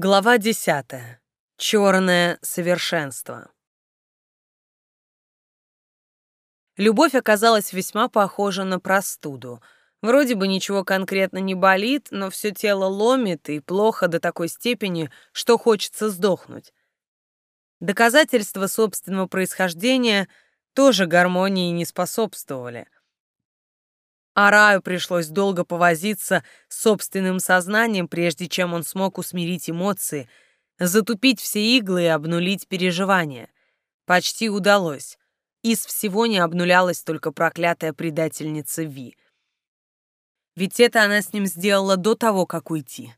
Глава десятая. Черное совершенство. Любовь оказалась весьма похожа на простуду. Вроде бы ничего конкретно не болит, но все тело ломит и плохо до такой степени, что хочется сдохнуть. Доказательства собственного происхождения тоже гармонии не способствовали — Араю пришлось долго повозиться с собственным сознанием, прежде чем он смог усмирить эмоции, затупить все иглы и обнулить переживания. Почти удалось. Из всего не обнулялась только проклятая предательница Ви. Ведь это она с ним сделала до того, как уйти.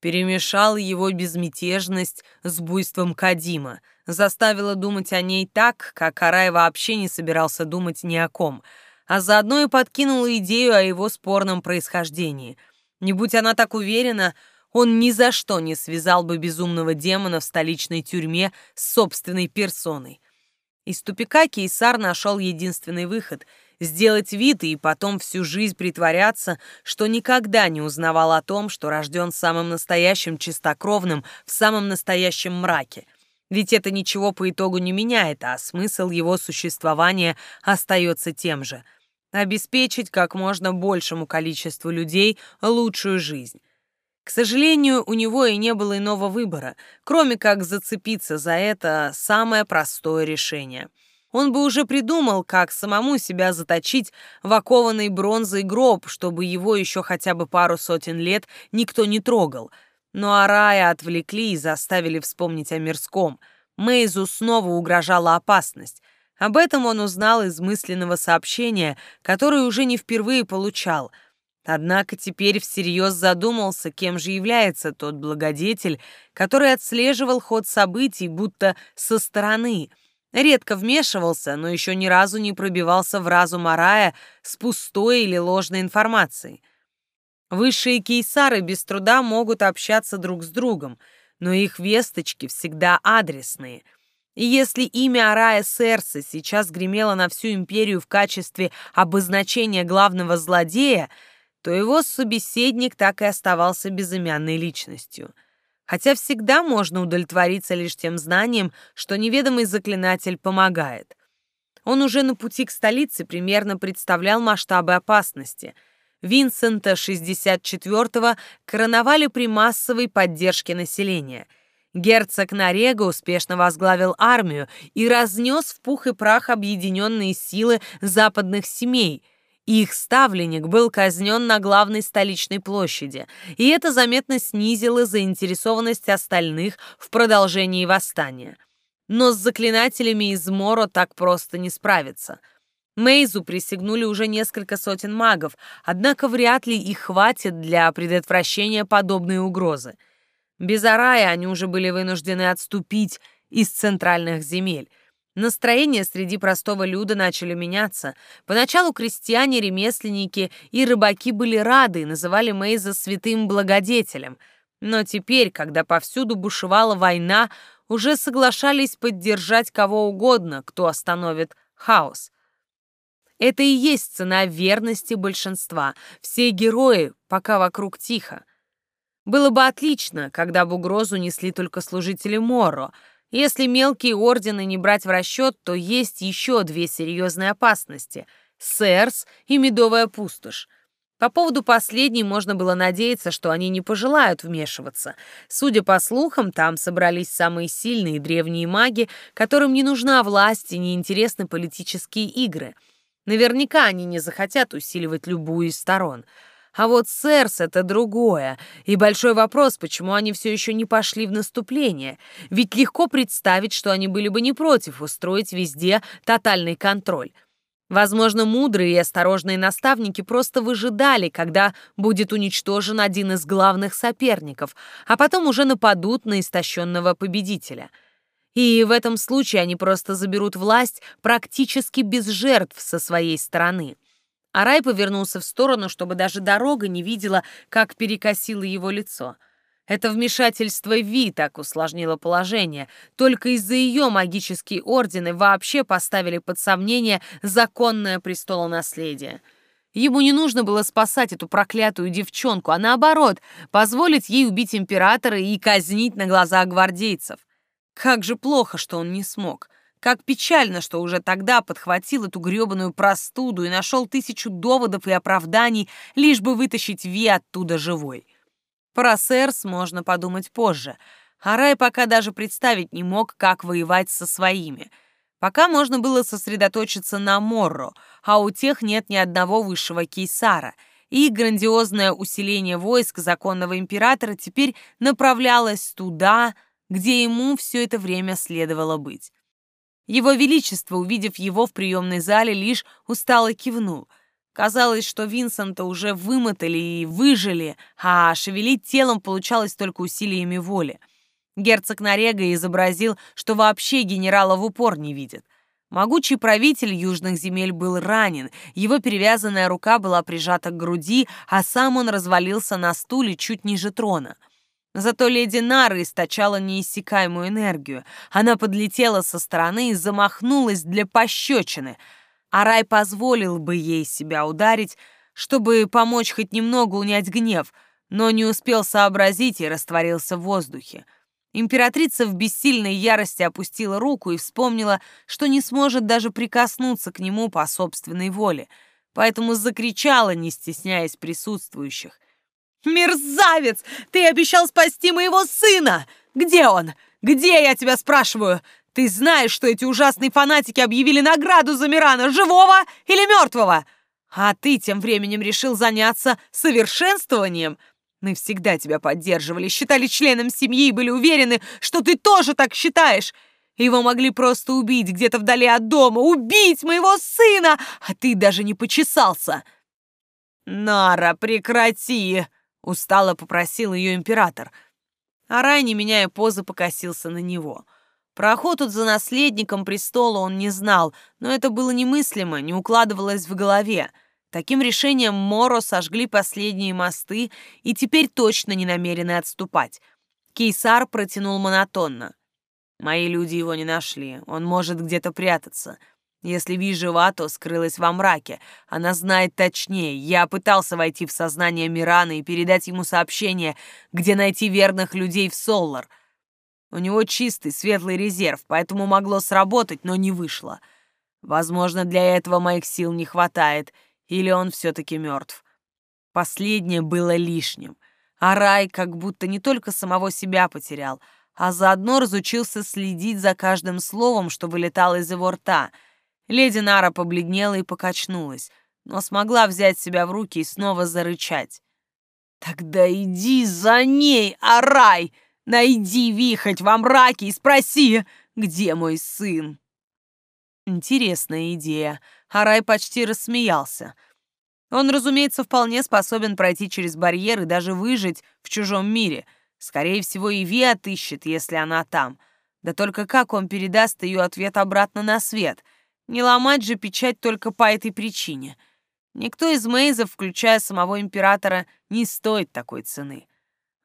Перемешала его безмятежность с буйством Кадима, заставила думать о ней так, как Арай вообще не собирался думать ни о ком — а заодно и подкинула идею о его спорном происхождении. Не будь она так уверена, он ни за что не связал бы безумного демона в столичной тюрьме с собственной персоной. Из тупика Кейсар нашел единственный выход — сделать вид и потом всю жизнь притворяться, что никогда не узнавал о том, что рожден самым настоящим чистокровным в самом настоящем мраке. Ведь это ничего по итогу не меняет, а смысл его существования остается тем же — обеспечить как можно большему количеству людей лучшую жизнь. К сожалению, у него и не было иного выбора, кроме как зацепиться за это самое простое решение. Он бы уже придумал, как самому себя заточить в окованный бронзой гроб, чтобы его еще хотя бы пару сотен лет никто не трогал. Но Арая отвлекли и заставили вспомнить о мирском. Мейзу снова угрожала опасность. Об этом он узнал из мысленного сообщения, которое уже не впервые получал. Однако теперь всерьез задумался, кем же является тот благодетель, который отслеживал ход событий будто со стороны. Редко вмешивался, но еще ни разу не пробивался в разум Арая с пустой или ложной информацией. Высшие кейсары без труда могут общаться друг с другом, но их весточки всегда адресные — и если имя Арая Серса сейчас гремело на всю империю в качестве обозначения главного злодея, то его собеседник так и оставался безымянной личностью. Хотя всегда можно удовлетвориться лишь тем знанием, что неведомый заклинатель помогает. Он уже на пути к столице примерно представлял масштабы опасности. Винсента 64-го короновали при массовой поддержке населения — Герцог Нарега успешно возглавил армию и разнес в пух и прах объединенные силы западных семей. Их ставленник был казнен на главной столичной площади, и это заметно снизило заинтересованность остальных в продолжении восстания. Но с заклинателями из Моро так просто не справиться. Мейзу присягнули уже несколько сотен магов, однако вряд ли их хватит для предотвращения подобной угрозы. Без Арая они уже были вынуждены отступить из центральных земель. Настроения среди простого люда начали меняться. Поначалу крестьяне, ремесленники и рыбаки были рады и называли Мейза святым благодетелем. Но теперь, когда повсюду бушевала война, уже соглашались поддержать кого угодно, кто остановит хаос. Это и есть цена верности большинства. Все герои, пока вокруг тихо. Было бы отлично, когда бы угрозу несли только служители Моро. Если мелкие ордены не брать в расчет, то есть еще две серьезные опасности — Сэрс и Медовая пустошь. По поводу последней можно было надеяться, что они не пожелают вмешиваться. Судя по слухам, там собрались самые сильные древние маги, которым не нужна власть и не интересны политические игры. Наверняка они не захотят усиливать любую из сторон — а вот Сэрс — это другое. И большой вопрос, почему они все еще не пошли в наступление. Ведь легко представить, что они были бы не против устроить везде тотальный контроль. Возможно, мудрые и осторожные наставники просто выжидали, когда будет уничтожен один из главных соперников, а потом уже нападут на истощенного победителя. И в этом случае они просто заберут власть практически без жертв со своей стороны. Арай повернулся в сторону, чтобы даже дорога не видела, как перекосило его лицо. Это вмешательство Ви так усложнило положение. Только из-за ее магические ордены вообще поставили под сомнение законное престолонаследие. Ему не нужно было спасать эту проклятую девчонку, а наоборот, позволить ей убить императора и казнить на глазах гвардейцев. Как же плохо, что он не смог. Как печально, что уже тогда подхватил эту грёбаную простуду и нашел тысячу доводов и оправданий, лишь бы вытащить Ви оттуда живой. Про Сэрс можно подумать позже. А пока даже представить не мог, как воевать со своими — Пока можно было сосредоточиться на Морро, а у тех нет ни одного высшего кейсара, и грандиозное усиление войск законного императора теперь направлялось туда, где ему все это время следовало быть. Его Величество, увидев его в приемной зале, лишь устало кивнул. Казалось, что Винсента уже вымотали и выжили, а шевелить телом получалось только усилиями воли — Герцог Нарега изобразил, что вообще генерала в упор не видит. Могучий правитель южных земель был ранен, его перевязанная рука была прижата к груди, а сам он развалился на стуле чуть ниже трона. Зато леди Нара источала неиссякаемую энергию. Она подлетела со стороны и замахнулась для пощечины. А Рай позволил бы ей себя ударить, чтобы помочь хоть немного унять гнев, но не успел сообразить и растворился в воздухе. Императрица в бессильной ярости опустила руку и вспомнила, что не сможет даже прикоснуться к нему по собственной воле, поэтому закричала, не стесняясь присутствующих. «Мерзавец! Ты обещал спасти моего сына! Где он? Где, я тебя спрашиваю? Ты знаешь, что эти ужасные фанатики объявили награду за Мирана, живого или мертвого? А ты тем временем решил заняться совершенствованием — мы всегда тебя поддерживали, считали членом семьи и были уверены, что ты тоже так считаешь. Его могли просто убить где-то вдали от дома, убить моего сына, а ты даже не почесался. Нара, прекрати, устало попросил ее император. А Рай, не меняя позы, покосился на него. Про охоту за наследником престола он не знал, но это было немыслимо, не укладывалось в голове. Таким решением Моро сожгли последние мосты и теперь точно не намерены отступать. Кейсар протянул монотонно. «Мои люди его не нашли. Он может где-то прятаться. Если Ви жива, то скрылась во мраке. Она знает точнее. Я пытался войти в сознание Мирана и передать ему сообщение, где найти верных людей в Соллар. У него чистый, светлый резерв, поэтому могло сработать, но не вышло. Возможно, для этого моих сил не хватает» Или он все-таки мертв? Последнее было лишним. А Рай как будто не только самого себя потерял, а заодно разучился следить за каждым словом, что вылетало из его рта. Леди Нара побледнела и покачнулась, но смогла взять себя в руки и снова зарычать. «Тогда иди за ней, Арай! Найди вихоть во мраке и спроси, где мой сын!» Интересная идея. Арай почти рассмеялся. Он, разумеется, вполне способен пройти через барьер и даже выжить в чужом мире. Скорее всего, и Ви отыщет, если она там. Да только как он передаст ее ответ обратно на свет? Не ломать же печать только по этой причине. Никто из Мейзов, включая самого императора, не стоит такой цены.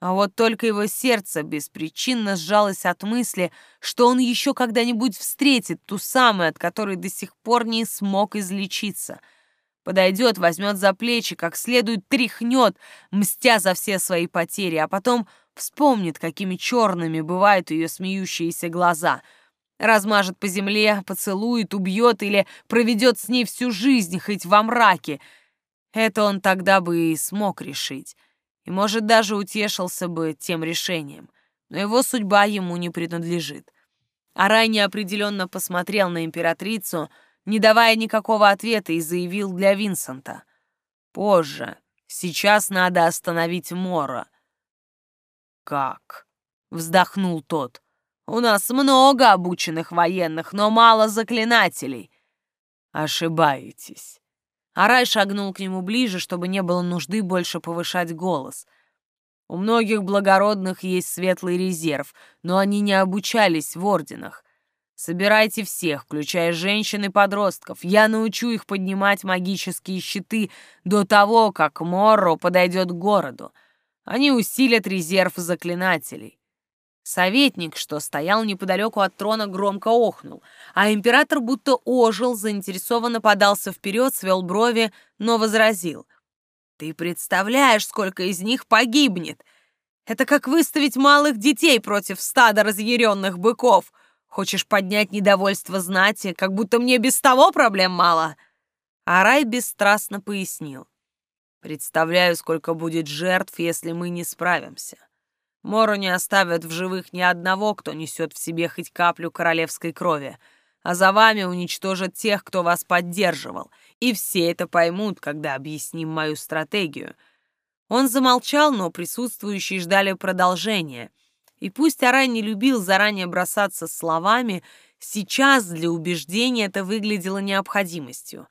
А вот только его сердце беспричинно сжалось от мысли, что он еще когда-нибудь встретит ту самую, от которой до сих пор не смог излечиться. Подойдет, возьмет за плечи, как следует тряхнет, мстя за все свои потери, а потом вспомнит, какими черными бывают ее смеющиеся глаза. Размажет по земле, поцелует, убьет или проведет с ней всю жизнь, хоть во мраке. Это он тогда бы и смог решить и, может, даже утешился бы тем решением, но его судьба ему не принадлежит. Арай неопределенно посмотрел на императрицу, не давая никакого ответа, и заявил для Винсента. «Позже. Сейчас надо остановить Мора». «Как?» — вздохнул тот. «У нас много обученных военных, но мало заклинателей». «Ошибаетесь. Арай шагнул к нему ближе, чтобы не было нужды больше повышать голос. У многих благородных есть светлый резерв, но они не обучались в орденах. Собирайте всех, включая женщин и подростков. Я научу их поднимать магические щиты до того, как Морро подойдет к городу. Они усилят резерв заклинателей. Советник, что стоял неподалеку от трона, громко охнул, а император будто ожил, заинтересованно подался вперед, свел брови, но возразил. «Ты представляешь, сколько из них погибнет! Это как выставить малых детей против стада разъяренных быков! Хочешь поднять недовольство знати, как будто мне без того проблем мало?» Арай бесстрастно пояснил. «Представляю, сколько будет жертв, если мы не справимся. Мору не оставят в живых ни одного, кто несет в себе хоть каплю королевской крови, а за вами уничтожат тех, кто вас поддерживал, и все это поймут, когда объясним мою стратегию». Он замолчал, но присутствующие ждали продолжения. И пусть Арай не любил заранее бросаться словами, сейчас для убеждения это выглядело необходимостью.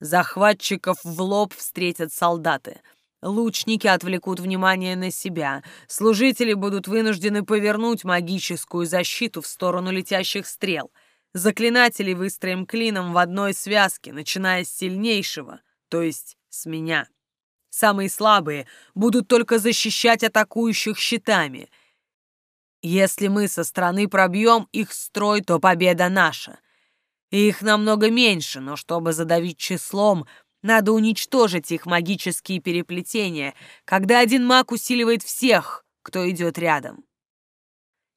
Захватчиков в лоб встретят солдаты — Лучники отвлекут внимание на себя. Служители будут вынуждены повернуть магическую защиту в сторону летящих стрел. Заклинатели выстроим клином в одной связке, начиная с сильнейшего, то есть с меня. Самые слабые будут только защищать атакующих щитами. Если мы со стороны пробьем их строй, то победа наша. Их намного меньше, но чтобы задавить числом, надо уничтожить их магические переплетения, когда один маг усиливает всех, кто идет рядом.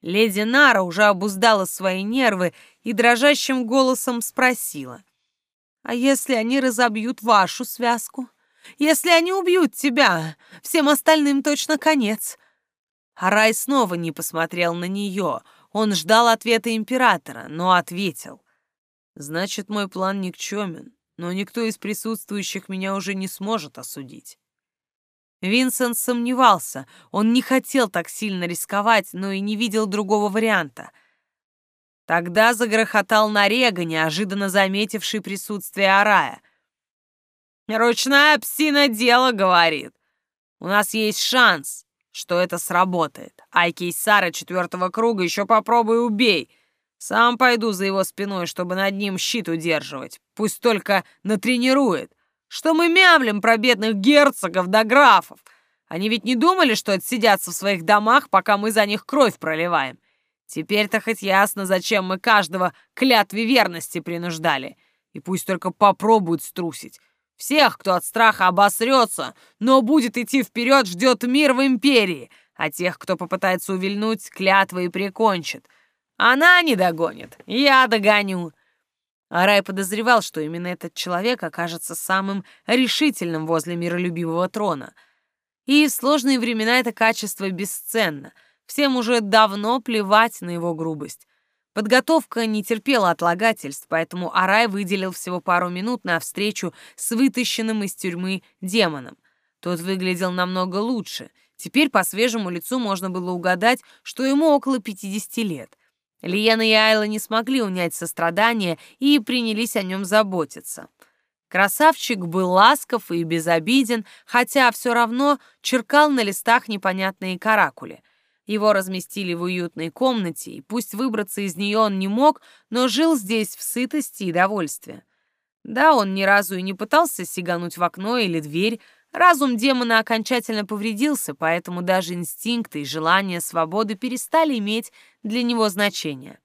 Леди Нара уже обуздала свои нервы и дрожащим голосом спросила. «А если они разобьют вашу связку? Если они убьют тебя, всем остальным точно конец». Арай снова не посмотрел на нее. Он ждал ответа императора, но ответил. «Значит, мой план никчемен но никто из присутствующих меня уже не сможет осудить. Винсент сомневался, он не хотел так сильно рисковать, но и не видел другого варианта. Тогда загрохотал Нарега, неожиданно заметивший присутствие Арая. «Ручная псина дело, — говорит. У нас есть шанс, что это сработает. Ай Кейсара четвертого круга еще попробуй убей. Сам пойду за его спиной, чтобы над ним щит удерживать. Пусть только натренирует. Что мы мямлим про бедных герцогов да графов? Они ведь не думали, что отсидятся в своих домах, пока мы за них кровь проливаем. Теперь-то хоть ясно, зачем мы каждого клятве верности принуждали. И пусть только попробуют струсить. Всех, кто от страха обосрется, но будет идти вперед, ждет мир в империи, а тех, кто попытается увильнуть, клятвы и прикончит. Она не догонит, я догоню. Арай подозревал, что именно этот человек окажется самым решительным возле миролюбивого трона. И в сложные времена это качество бесценно. Всем уже давно плевать на его грубость. Подготовка не терпела отлагательств, поэтому Арай выделил всего пару минут на встречу с вытащенным из тюрьмы демоном. Тот выглядел намного лучше. Теперь по свежему лицу можно было угадать, что ему около 50 лет. Лиена и Айла не смогли унять сострадание и принялись о нем заботиться. Красавчик был ласков и безобиден, хотя все равно черкал на листах непонятные каракули. Его разместили в уютной комнате, и пусть выбраться из нее он не мог, но жил здесь в сытости и довольстве. Да, он ни разу и не пытался сигануть в окно или дверь, Разум демона окончательно повредился, поэтому даже инстинкты и желание свободы перестали иметь для него значение.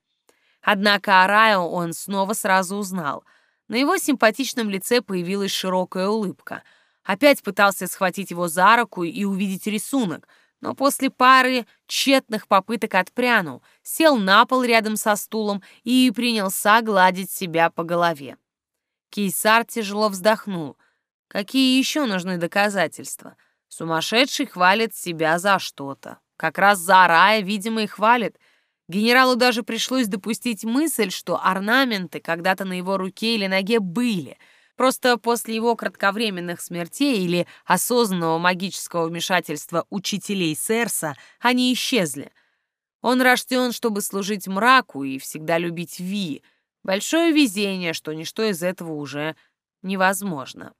Однако Араю он снова сразу узнал. На его симпатичном лице появилась широкая улыбка. Опять пытался схватить его за руку и увидеть рисунок, но после пары тщетных попыток отпрянул, сел на пол рядом со стулом и принялся гладить себя по голове. Кейсар тяжело вздохнул. Какие еще нужны доказательства? Сумасшедший хвалит себя за что-то. Как раз за рая, видимо, и хвалит. Генералу даже пришлось допустить мысль, что орнаменты когда-то на его руке или ноге были. Просто после его кратковременных смертей или осознанного магического вмешательства учителей Серса они исчезли. Он рожден, чтобы служить мраку и всегда любить Ви. Большое везение, что ничто из этого уже невозможно.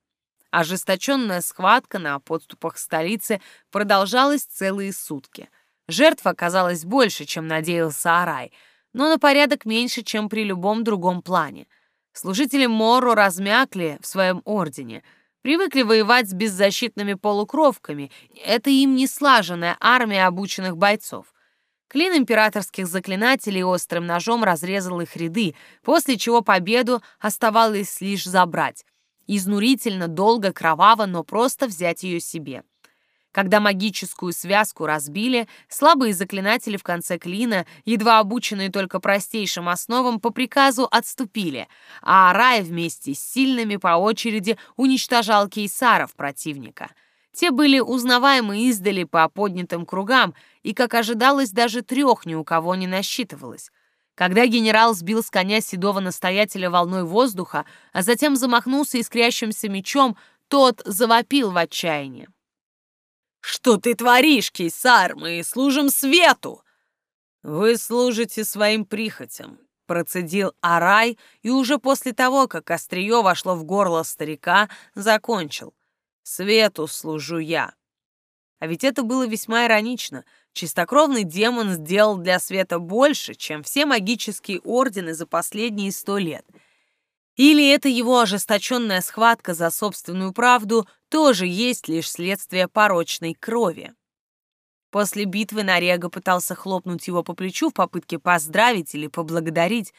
Ожесточенная схватка на подступах столицы продолжалась целые сутки. Жертв оказалось больше, чем надеялся Арай, но на порядок меньше, чем при любом другом плане. Служители Моро размякли в своем ордене, привыкли воевать с беззащитными полукровками, это им не слаженная армия обученных бойцов. Клин императорских заклинателей острым ножом разрезал их ряды, после чего победу оставалось лишь забрать. Изнурительно, долго, кроваво, но просто взять ее себе. Когда магическую связку разбили, слабые заклинатели в конце клина, едва обученные только простейшим основам, по приказу отступили, а Арай вместе с сильными по очереди уничтожал кейсаров противника — те были узнаваемы издали по поднятым кругам, и, как ожидалось, даже трех ни у кого не насчитывалось. Когда генерал сбил с коня седого настоятеля волной воздуха, а затем замахнулся искрящимся мечом, тот завопил в отчаянии. «Что ты творишь, кейсар? Мы служим свету!» «Вы служите своим прихотям», — процедил Арай, и уже после того, как острие вошло в горло старика, закончил. Свету служу я. А ведь это было весьма иронично. Чистокровный демон сделал для света больше, чем все магические ордены за последние сто лет. Или это его ожесточенная схватка за собственную правду тоже есть лишь следствие порочной крови. После битвы Нарега пытался хлопнуть его по плечу в попытке поздравить или поблагодарить.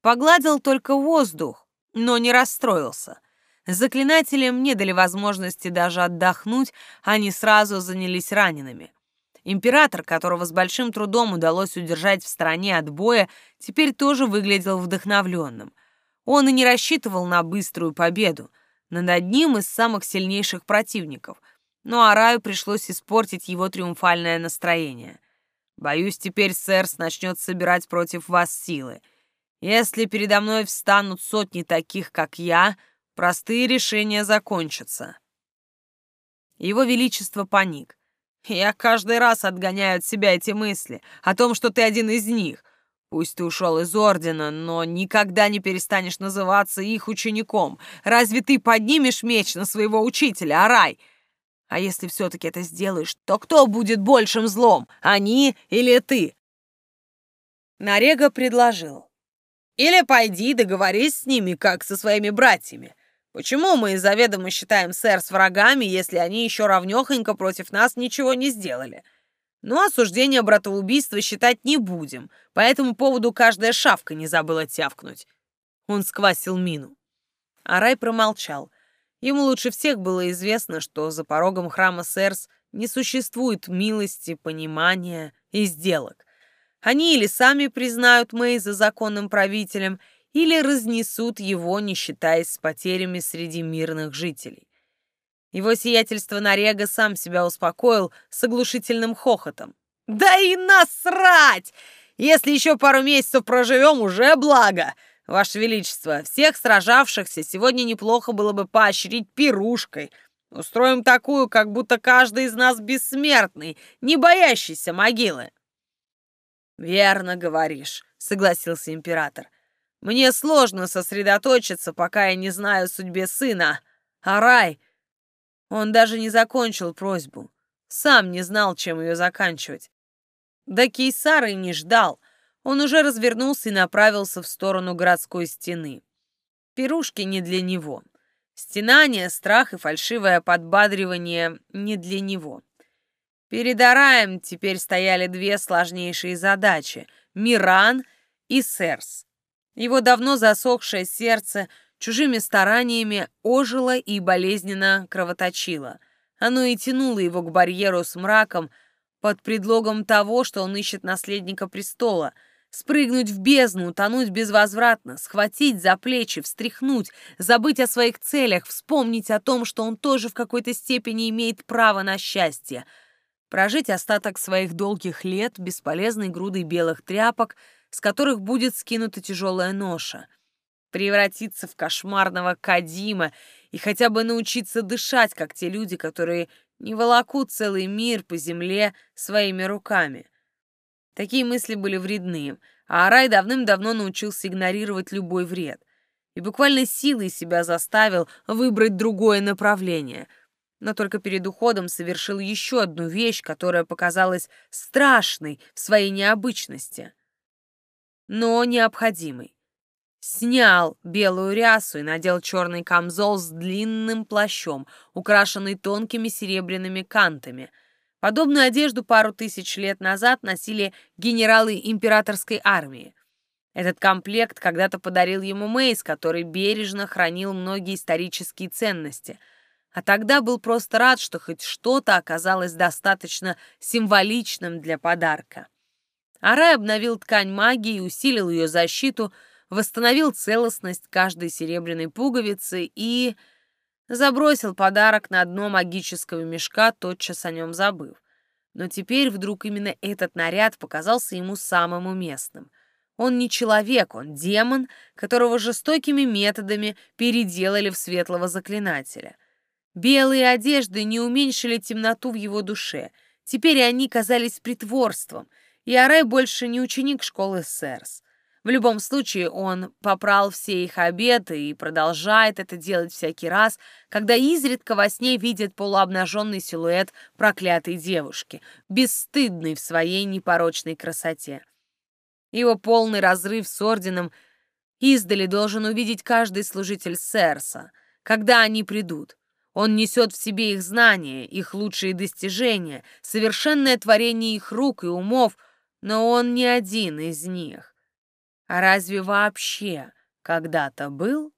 Погладил только воздух, но не расстроился — Заклинателям не дали возможности даже отдохнуть, они сразу занялись ранеными. Император, которого с большим трудом удалось удержать в стороне от боя, теперь тоже выглядел вдохновленным. Он и не рассчитывал на быструю победу над одним из самых сильнейших противников, но Араю пришлось испортить его триумфальное настроение. «Боюсь, теперь Сэрс начнет собирать против вас силы. Если передо мной встанут сотни таких, как я, — Простые решения закончатся. Его Величество паник. Я каждый раз отгоняю от себя эти мысли о том, что ты один из них. Пусть ты ушел из Ордена, но никогда не перестанешь называться их учеником. Разве ты поднимешь меч на своего учителя, Арай? А если все-таки это сделаешь, то кто будет большим злом, они или ты?» Нарега предложил. «Или пойди договорись с ними, как со своими братьями. Почему мы заведомо считаем сэр с врагами, если они еще равнёхонько против нас ничего не сделали? Но осуждение братоубийства считать не будем, по этому поводу каждая шавка не забыла тявкнуть. Он сквасил мину. Арай промолчал. Ему лучше всех было известно, что за порогом храма Сэрс не существует милости, понимания и сделок. Они или сами признают Мэй за законным правителем, или разнесут его, не считаясь с потерями среди мирных жителей. Его сиятельство Нарега сам себя успокоил с оглушительным хохотом. «Да и насрать! Если еще пару месяцев проживем, уже благо! Ваше Величество, всех сражавшихся сегодня неплохо было бы поощрить пирушкой. Устроим такую, как будто каждый из нас бессмертный, не боящийся могилы». «Верно говоришь», — согласился император. — мне сложно сосредоточиться, пока я не знаю о судьбе сына. А Рай... Он даже не закончил просьбу. Сам не знал, чем ее заканчивать. Да Кейсар не ждал. Он уже развернулся и направился в сторону городской стены. Пирушки не для него. Стенание, страх и фальшивое подбадривание не для него. Перед Араем теперь стояли две сложнейшие задачи — Миран и Серс. Его давно засохшее сердце чужими стараниями ожило и болезненно кровоточило. Оно и тянуло его к барьеру с мраком под предлогом того, что он ищет наследника престола — Спрыгнуть в бездну, утонуть безвозвратно, схватить за плечи, встряхнуть, забыть о своих целях, вспомнить о том, что он тоже в какой-то степени имеет право на счастье. Прожить остаток своих долгих лет бесполезной грудой белых тряпок — с которых будет скинута тяжелая ноша, превратиться в кошмарного Кадима и хотя бы научиться дышать, как те люди, которые не волокут целый мир по земле своими руками. Такие мысли были вредны, а Арай давным-давно научился игнорировать любой вред и буквально силой себя заставил выбрать другое направление — но только перед уходом совершил еще одну вещь, которая показалась страшной в своей необычности но необходимый. Снял белую рясу и надел черный камзол с длинным плащом, украшенный тонкими серебряными кантами. Подобную одежду пару тысяч лет назад носили генералы императорской армии. Этот комплект когда-то подарил ему Мейс, который бережно хранил многие исторические ценности. А тогда был просто рад, что хоть что-то оказалось достаточно символичным для подарка. Арай обновил ткань магии, усилил ее защиту, восстановил целостность каждой серебряной пуговицы и забросил подарок на дно магического мешка, тотчас о нем забыв. Но теперь вдруг именно этот наряд показался ему самым уместным. Он не человек, он демон, которого жестокими методами переделали в светлого заклинателя. Белые одежды не уменьшили темноту в его душе. Теперь они казались притворством, и Арай больше не ученик школы Сэрс. В любом случае, он попрал все их обеты и продолжает это делать всякий раз, когда изредка во сне видит полуобнаженный силуэт проклятой девушки, бесстыдной в своей непорочной красоте. Его полный разрыв с орденом издали должен увидеть каждый служитель Серса, когда они придут. Он несет в себе их знания, их лучшие достижения, совершенное творение их рук и умов, но он не один из них. А разве вообще когда-то был?